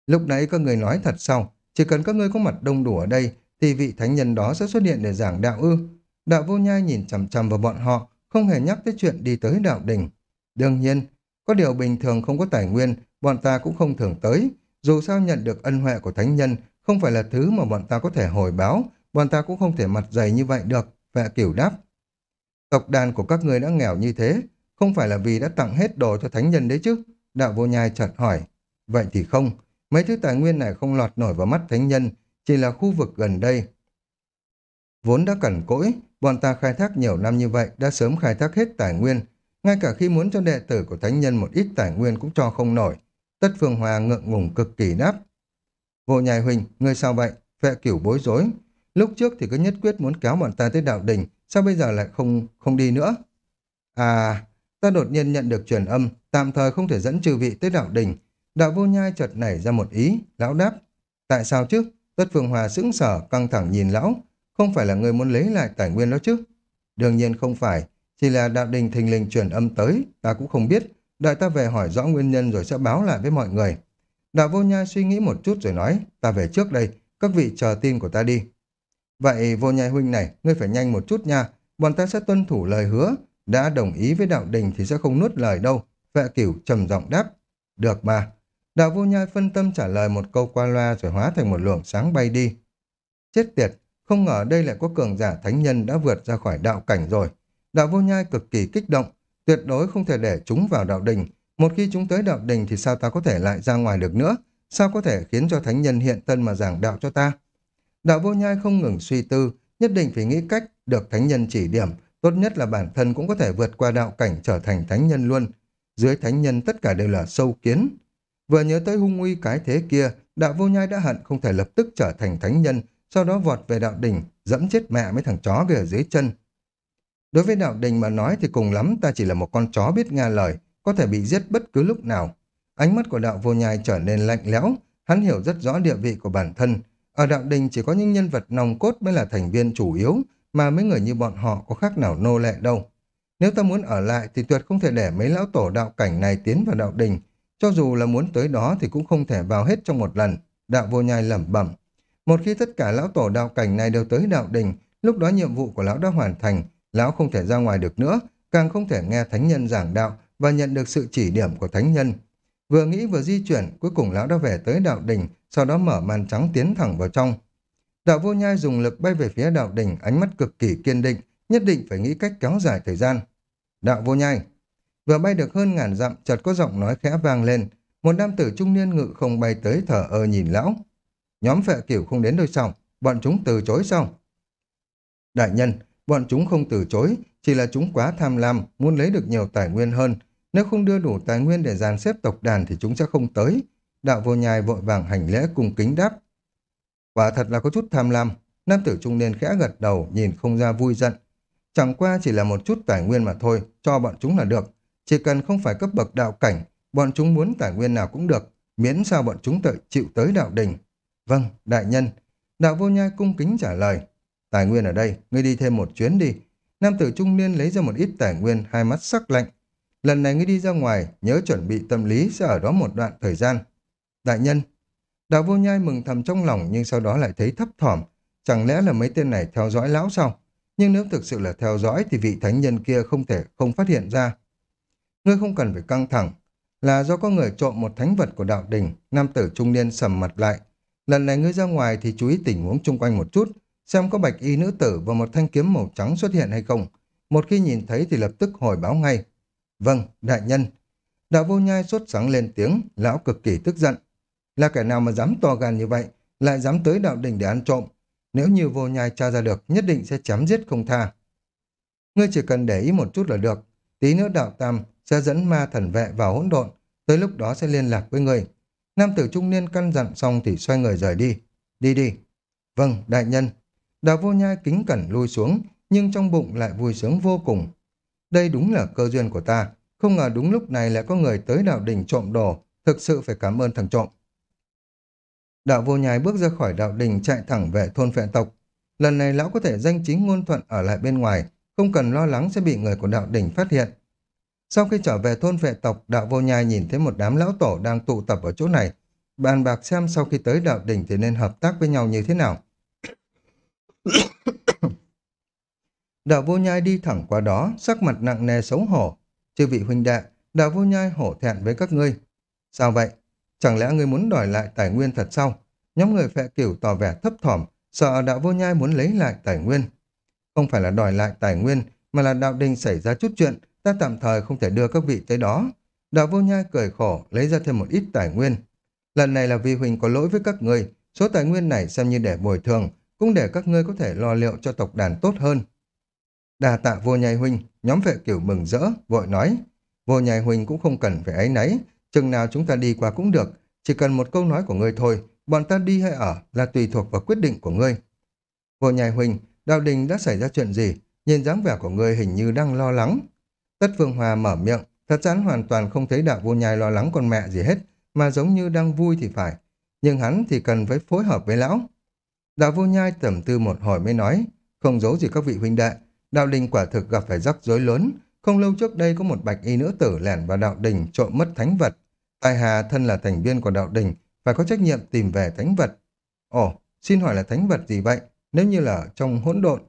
Lúc nãy các người nói thật sao? Chỉ cần các ngươi có mặt đông đủ ở đây, thì vị thánh nhân đó sẽ xuất hiện để giảng đạo ư. Đạo vô nhai nhìn chằm chằm vào bọn họ, không hề nhắc tới chuyện đi tới đạo đỉnh. Đương nhiên, có điều bình thường không có tài nguyên, bọn ta cũng không thường tới. Dù sao nhận được ân huệ của thánh nhân, không phải là thứ mà bọn ta có thể hồi báo, bọn ta cũng không thể mặt dày như vậy được. Vệ cửu đáp. Tộc đàn của các người đã nghèo như thế, không phải là vì đã tặng hết đồ cho thánh nhân đấy chứ? Đạo vô nhai chợt hỏi. Vậy thì không, mấy thứ tài nguyên này không lọt nổi vào mắt thánh nhân, chỉ là khu vực gần đây. Vốn đã cẩn cỗi, bọn ta khai thác nhiều năm như vậy đã sớm khai thác hết tài nguyên, ngay cả khi muốn cho đệ tử của thánh nhân một ít tài nguyên cũng cho không nổi. Tất Phương Hòa ngượng ngùng cực kỳ đáp. Vô nhai huynh, ngươi sao vậy? Phệ cửu bối rối. Lúc trước thì cứ nhất quyết muốn kéo bọn ta tới đạo đình, sao bây giờ lại không không đi nữa? À, ta đột nhiên nhận được truyền âm, tạm thời không thể dẫn trừ vị tới đạo đình. Đạo vô nhai chợt nảy ra một ý, lão đáp. Tại sao chứ? Tất Phương Hòa sững sờ, căng thẳng nhìn lão. Không phải là người muốn lấy lại tài nguyên đó chứ? Đương nhiên không phải, chỉ là đạo đình thình lình truyền âm tới, ta cũng không biết. Đợi ta về hỏi rõ nguyên nhân rồi sẽ báo lại với mọi người. Đạo vô nhai suy nghĩ một chút rồi nói, ta về trước đây, các vị chờ tin của ta đi. Vậy vô nhai huynh này, ngươi phải nhanh một chút nha, bọn ta sẽ tuân thủ lời hứa, đã đồng ý với đạo đình thì sẽ không nuốt lời đâu. Vệ cửu trầm giọng đáp. Được mà. Đạo vô nhai phân tâm trả lời một câu qua loa rồi hóa thành một luồng sáng bay đi. Chết tiệt, không ngờ đây lại có cường giả thánh nhân đã vượt ra khỏi đạo cảnh rồi. Đạo vô nhai cực kỳ kích động, tuyệt đối không thể để chúng vào đạo đình. Một khi chúng tới đạo đình thì sao ta có thể lại ra ngoài được nữa? Sao có thể khiến cho thánh nhân hiện thân mà giảng đạo cho ta? Đạo vô nhai không ngừng suy tư, nhất định phải nghĩ cách được thánh nhân chỉ điểm, tốt nhất là bản thân cũng có thể vượt qua đạo cảnh trở thành thánh nhân luôn. Dưới thánh nhân tất cả đều là sâu kiến. Vừa nhớ tới hung uy cái thế kia, đạo vô nhai đã hận không thể lập tức trở thành thánh nhân, sau đó vọt về đạo đỉnh, dẫm chết mẹ mấy thằng chó kia ở dưới chân. Đối với đạo đình mà nói thì cùng lắm ta chỉ là một con chó biết nghe lời, có thể bị giết bất cứ lúc nào. Ánh mắt của đạo vô nhai trở nên lạnh lẽo, hắn hiểu rất rõ địa vị của bản thân, ở đạo đình chỉ có những nhân vật nòng cốt mới là thành viên chủ yếu, mà mấy người như bọn họ có khác nào nô lệ đâu. Nếu ta muốn ở lại thì tuyệt không thể để mấy lão tổ đạo cảnh này tiến vào đạo đình. Cho dù là muốn tới đó thì cũng không thể vào hết trong một lần. Đạo vô nhai lẩm bẩm. Một khi tất cả lão tổ đạo cảnh này đều tới đạo đình, lúc đó nhiệm vụ của lão đã hoàn thành, lão không thể ra ngoài được nữa, càng không thể nghe thánh nhân giảng đạo và nhận được sự chỉ điểm của thánh nhân. Vừa nghĩ vừa di chuyển, cuối cùng lão đã về tới đạo đỉnh sau đó mở màn trắng tiến thẳng vào trong. Đạo vô nhai dùng lực bay về phía đạo đỉnh ánh mắt cực kỳ kiên định, nhất định phải nghĩ cách kéo dài thời gian. Đạo vô nhai. Vừa bay được hơn ngàn dặm, chợt có giọng nói khẽ vang lên. Một nam tử trung niên ngự không bay tới thở ơ nhìn lão. Nhóm phệ kiểu không đến đôi xong, bọn chúng từ chối xong. Đại nhân, bọn chúng không từ chối, chỉ là chúng quá tham lam, muốn lấy được nhiều tài nguyên hơn. Nếu không đưa đủ tài nguyên để dàn xếp tộc đàn thì chúng sẽ không tới. Đạo vô nhai vội vàng hành lễ cung kính đáp. Quả thật là có chút tham lam. Nam tử trung niên khẽ gật đầu, nhìn không ra vui giận. Chẳng qua chỉ là một chút tài nguyên mà thôi, cho bọn chúng là được. Chỉ cần không phải cấp bậc đạo cảnh, bọn chúng muốn tài nguyên nào cũng được, miễn sao bọn chúng tự chịu tới đạo đình. Vâng, đại nhân. Đạo vô nhai cung kính trả lời. Tài nguyên ở đây, ngươi đi thêm một chuyến đi. Nam tử trung niên lấy ra một ít tài nguyên, hai mắt sắc lạnh. Lần này ngươi đi ra ngoài, nhớ chuẩn bị tâm lý sẽ ở đó một đoạn thời gian. Đại nhân, đào vô nhai mừng thầm trong lòng nhưng sau đó lại thấy thấp thỏm. Chẳng lẽ là mấy tên này theo dõi lão sao? Nhưng nếu thực sự là theo dõi thì vị thánh nhân kia không thể không phát hiện ra. Ngươi không cần phải căng thẳng. Là do có người trộm một thánh vật của đạo đình, nam tử trung niên sầm mặt lại. Lần này ngươi ra ngoài thì chú ý tình huống chung quanh một chút, xem có bạch y nữ tử và một thanh kiếm màu trắng xuất hiện hay không. Một khi nhìn thấy thì lập tức hồi báo ngay. Vâng, đại nhân. Đạo vô nhai sốt sáng lên tiếng, lão cực kỳ tức giận. Là kẻ nào mà dám to gan như vậy, lại dám tới đạo đình để ăn trộm. Nếu như vô nhai tra ra được, nhất định sẽ chém giết không tha. Ngươi chỉ cần để ý một chút là được. Tí nữa đạo tam sẽ dẫn ma thần vệ vào hỗn độn. Tới lúc đó sẽ liên lạc với ngươi. Nam tử trung niên căn dặn xong thì xoay người rời đi. Đi đi. Vâng, đại nhân. Đạo vô nhai kính cẩn lui xuống, nhưng trong bụng lại vui sướng vô cùng. Đây đúng là cơ duyên của ta. Không ngờ đúng lúc này lại có người tới đạo đình trộm đồ. Thực sự phải cảm ơn thằng trộm. Đạo vô nhai bước ra khỏi đạo đình chạy thẳng về thôn phệ tộc. Lần này lão có thể danh chính ngôn thuận ở lại bên ngoài, không cần lo lắng sẽ bị người của đạo đình phát hiện. Sau khi trở về thôn vệ tộc, đạo vô nhai nhìn thấy một đám lão tổ đang tụ tập ở chỗ này. Bàn bạc xem sau khi tới đạo đỉnh thì nên hợp tác với nhau như thế nào đạo vô nhai đi thẳng qua đó, sắc mặt nặng nề xấu hổ. Chư vị huynh đệ, đạo vô nhai hổ thẹn với các ngươi. Sao vậy? Chẳng lẽ ngươi muốn đòi lại tài nguyên thật sao? Nhóm người phệ cửu tỏ vẻ thấp thỏm, sợ đạo vô nhai muốn lấy lại tài nguyên. Không phải là đòi lại tài nguyên, mà là đạo đình xảy ra chút chuyện, ta tạm thời không thể đưa các vị tới đó. Đạo vô nhai cười khổ, lấy ra thêm một ít tài nguyên. Lần này là vì Huỳnh có lỗi với các ngươi, số tài nguyên này xem như để bồi thường, cũng để các ngươi có thể lo liệu cho tộc đàn tốt hơn. Đà tạ vô nhai huynh, nhóm vệ kiểu mừng rỡ, vội nói. Vô nhai huynh cũng không cần phải ấy nấy, chừng nào chúng ta đi qua cũng được, chỉ cần một câu nói của ngươi thôi, bọn ta đi hay ở là tùy thuộc vào quyết định của ngươi. Vô nhai huynh, đạo đình đã xảy ra chuyện gì? Nhìn dáng vẻ của ngươi hình như đang lo lắng. Tất Phương Hòa mở miệng, thật chắn hoàn toàn không thấy đạo vô nhai lo lắng con mẹ gì hết, mà giống như đang vui thì phải. Nhưng hắn thì cần phải phối hợp với lão. Đạo vô nhai tẩm tư một hồi mới nói, không giấu gì các vị huynh đệ, đạo đình quả thực gặp phải rắc rối lớn. Không lâu trước đây có một bạch y nữ tử lẻn vào đạo đình trộm mất thánh vật. Tài Hà thân là thành viên của đạo đình, phải có trách nhiệm tìm về thánh vật. Ồ, xin hỏi là thánh vật gì vậy? Nếu như là trong hỗn độn,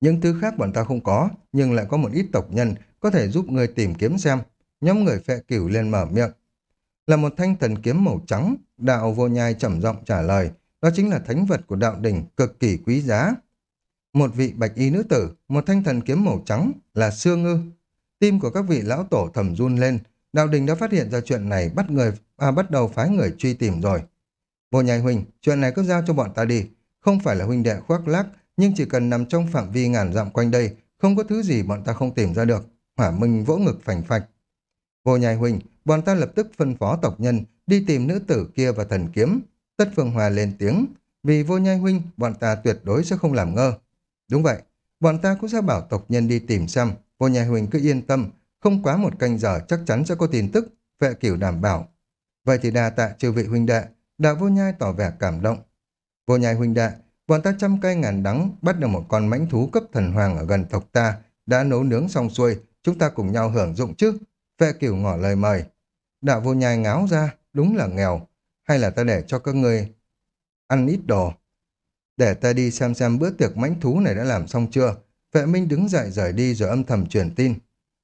những thứ khác bọn ta không có, nhưng lại có một ít tộc nhân có thể giúp người tìm kiếm xem. Nhóm người phệ cửu lên mở miệng. Là một thanh thần kiếm màu trắng, đạo vô nhai trầm giọng trả lời. Đó chính là thánh vật của đạo đình, cực kỳ quý giá. Một vị bạch y nữ tử, một thanh thần kiếm màu trắng là sương ngư. Tim của các vị lão tổ thầm run lên. Đạo đình đã phát hiện ra chuyện này bắt người à, bắt đầu phái người truy tìm rồi. Vô nhai huynh, chuyện này cứ giao cho bọn ta đi. Không phải là huynh đệ khoác lác, nhưng chỉ cần nằm trong phạm vi ngàn dặm quanh đây, không có thứ gì bọn ta không tìm ra được. Hỏa Minh vỗ ngực phành phạch. Vô nhai huynh, bọn ta lập tức phân phó tộc nhân đi tìm nữ tử kia và thần kiếm. Tất Phương Hòa lên tiếng, vì vô nhai huynh, bọn ta tuyệt đối sẽ không làm ngơ. Đúng vậy, bọn ta cũng sẽ bảo tộc nhân đi tìm xem. Vô nhà huỳnh cứ yên tâm, không quá một canh giờ chắc chắn sẽ có tin tức, vệ cửu đảm bảo. Vậy thì đà tạ chư vị huynh đệ, đạo vô nhai tỏ vẻ cảm động. Vô nhai huynh đệ, Bọn ta trăm cây ngàn đắng bắt được một con mãnh thú cấp thần hoàng ở gần tộc ta, đã nấu nướng xong xuôi, chúng ta cùng nhau hưởng dụng chứ. Vệ cửu ngỏ lời mời. Đạo vô nhai ngáo ra, đúng là nghèo. Hay là ta để cho các người ăn ít đồ. Để ta đi xem xem bữa tiệc mãnh thú này đã làm xong chưa. Vệ Minh đứng dậy rời đi rồi âm thầm truyền tin.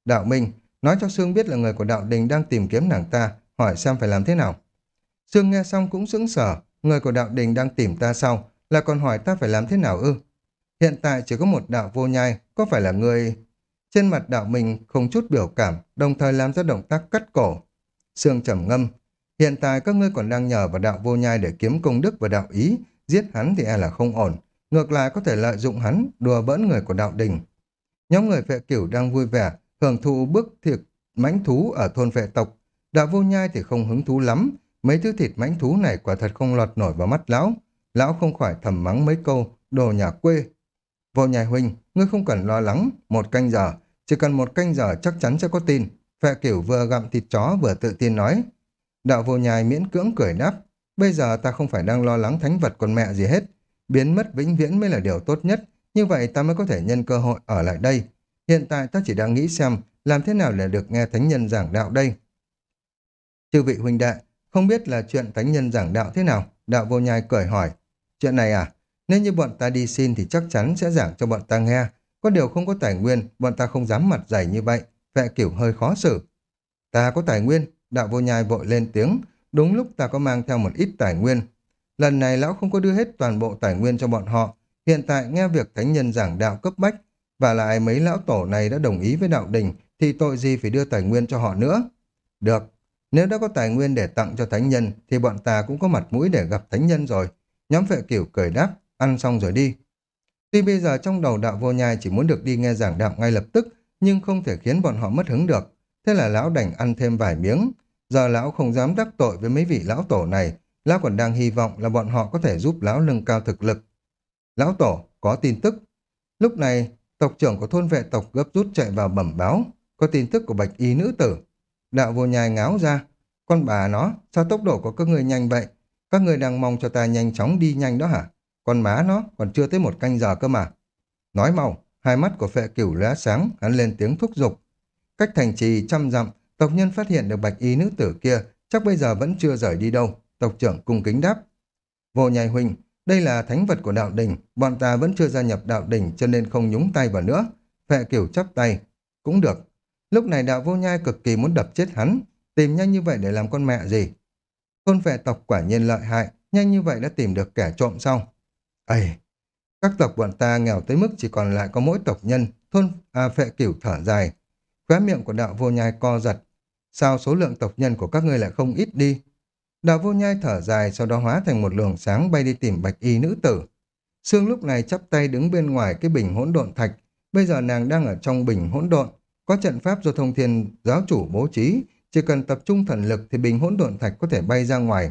Đạo Minh, nói cho Sương biết là người của đạo đình đang tìm kiếm nàng ta, hỏi xem phải làm thế nào. Sương nghe xong cũng sững sờ, người của đạo đình đang tìm ta sau, là còn hỏi ta phải làm thế nào ư? Hiện tại chỉ có một đạo vô nhai, có phải là người... Trên mặt đạo Minh không chút biểu cảm, đồng thời làm ra động tác cắt cổ. Sương trầm ngâm, hiện tại các ngươi còn đang nhờ vào đạo vô nhai để kiếm công đức và đạo ý, giết hắn thì e là không ổn, ngược lại có thể lợi dụng hắn, đùa bỡn người của đạo đình. Nhóm người phệ cửu đang vui vẻ, hưởng thụ bức thịt mãnh thú ở thôn phệ tộc. Đạo vô nhai thì không hứng thú lắm, mấy thứ thịt mãnh thú này quả thật không lọt nổi vào mắt lão. Lão không khỏi thầm mắng mấy câu, đồ nhà quê. Vô nhai huynh, ngươi không cần lo lắng, một canh giờ, chỉ cần một canh giờ chắc chắn sẽ có tin. Phệ cửu vừa gặm thịt chó vừa tự tin nói. Đạo vô nhai miễn cưỡng cười đáp, bây giờ ta không phải đang lo lắng thánh vật con mẹ gì hết, biến mất vĩnh viễn mới là điều tốt nhất, như vậy ta mới có thể nhân cơ hội ở lại đây. Hiện tại ta chỉ đang nghĩ xem làm thế nào để được nghe thánh nhân giảng đạo đây. Chư vị huynh đệ, không biết là chuyện thánh nhân giảng đạo thế nào? Đạo vô nhai cười hỏi. Chuyện này à? Nếu như bọn ta đi xin thì chắc chắn sẽ giảng cho bọn ta nghe. Có điều không có tài nguyên, bọn ta không dám mặt dày như vậy. Vệ kiểu hơi khó xử. Ta có tài nguyên, đạo vô nhai vội lên tiếng. Đúng lúc ta có mang theo một ít tài nguyên, Lần này lão không có đưa hết toàn bộ tài nguyên cho bọn họ. Hiện tại nghe việc thánh nhân giảng đạo cấp bách, và lại mấy lão tổ này đã đồng ý với đạo đình, thì tội gì phải đưa tài nguyên cho họ nữa. Được, nếu đã có tài nguyên để tặng cho thánh nhân, thì bọn ta cũng có mặt mũi để gặp thánh nhân rồi. Nhóm vệ cửu cười đáp, ăn xong rồi đi. Tuy bây giờ trong đầu đạo vô nhai chỉ muốn được đi nghe giảng đạo ngay lập tức, nhưng không thể khiến bọn họ mất hứng được. Thế là lão đành ăn thêm vài miếng. Giờ lão không dám đắc tội với mấy vị lão tổ này, Lão còn đang hy vọng là bọn họ có thể giúp Lão nâng cao thực lực. Lão Tổ, có tin tức. Lúc này, tộc trưởng của thôn vệ tộc gấp rút chạy vào bẩm báo. Có tin tức của bạch y nữ tử. Đạo vô nhai ngáo ra. Con bà nó, sao tốc độ của các người nhanh vậy? Các người đang mong cho ta nhanh chóng đi nhanh đó hả? Con má nó còn chưa tới một canh giờ cơ mà. Nói mau, hai mắt của phệ cửu lóe sáng, hắn lên tiếng thúc giục. Cách thành trì trăm dặm, tộc nhân phát hiện được bạch y nữ tử kia, chắc bây giờ vẫn chưa rời đi đâu. Tộc trưởng cung kính đáp. Vô nhai huynh, đây là thánh vật của đạo đình, bọn ta vẫn chưa gia nhập đạo đình cho nên không nhúng tay vào nữa. Phệ kiểu chắp tay. Cũng được. Lúc này đạo vô nhai cực kỳ muốn đập chết hắn, tìm nhanh như vậy để làm con mẹ gì. Thôn phệ tộc quả nhiên lợi hại, nhanh như vậy đã tìm được kẻ trộm xong. Ây, các tộc bọn ta nghèo tới mức chỉ còn lại có mỗi tộc nhân, thôn à, phệ kiểu thở dài. Khóe miệng của đạo vô nhai co giật. Sao số lượng tộc nhân của các ngươi lại không ít đi? Đạo vô nhai thở dài sau đó hóa thành một luồng sáng bay đi tìm bạch y nữ tử. Sương lúc này chắp tay đứng bên ngoài cái bình hỗn độn thạch. Bây giờ nàng đang ở trong bình hỗn độn. Có trận pháp do thông thiên giáo chủ bố trí. Chỉ cần tập trung thần lực thì bình hỗn độn thạch có thể bay ra ngoài.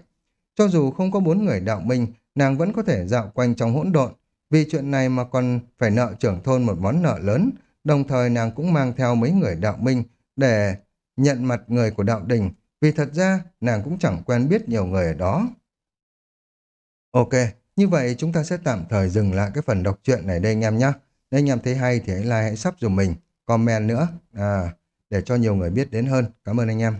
Cho dù không có bốn người đạo minh, nàng vẫn có thể dạo quanh trong hỗn độn. Vì chuyện này mà còn phải nợ trưởng thôn một món nợ lớn. Đồng thời nàng cũng mang theo mấy người đạo minh để nhận mặt người của đạo đình vì thật ra nàng cũng chẳng quen biết nhiều người ở đó. Ok, như vậy chúng ta sẽ tạm thời dừng lại cái phần đọc truyện này đây anh em nhé. Nếu anh em thấy hay thì hãy like, hãy sub dùm mình, comment nữa, à, để cho nhiều người biết đến hơn. Cảm ơn anh em.